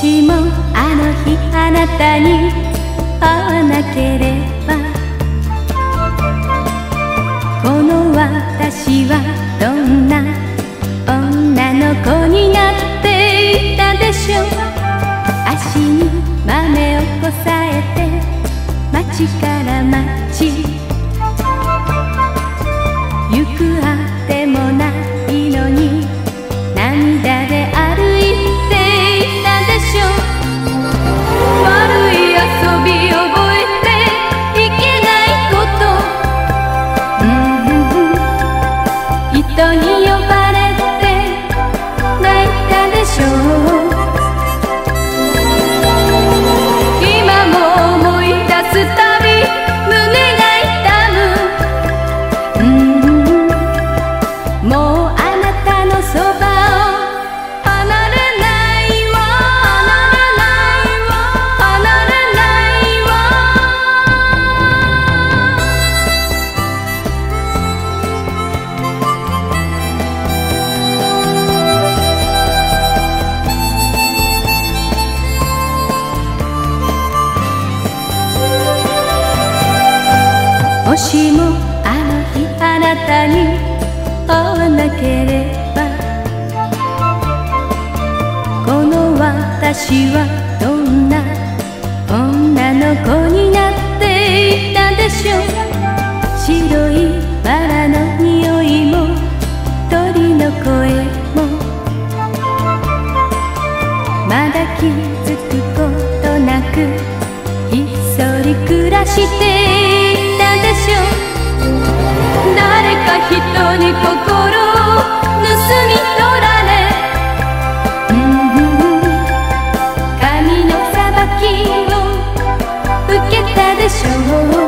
しもあの日あなたに会わなければこの私はどんな女の子になっていたでしょう足に豆をこさえて街からもしもあの日あなたに会わなければ私はどんな女の子になっていたでしょう。白いバラの匂いも鳥の声も。まだ気づくことなくひっそり暮らしていたでしょう。誰か人に前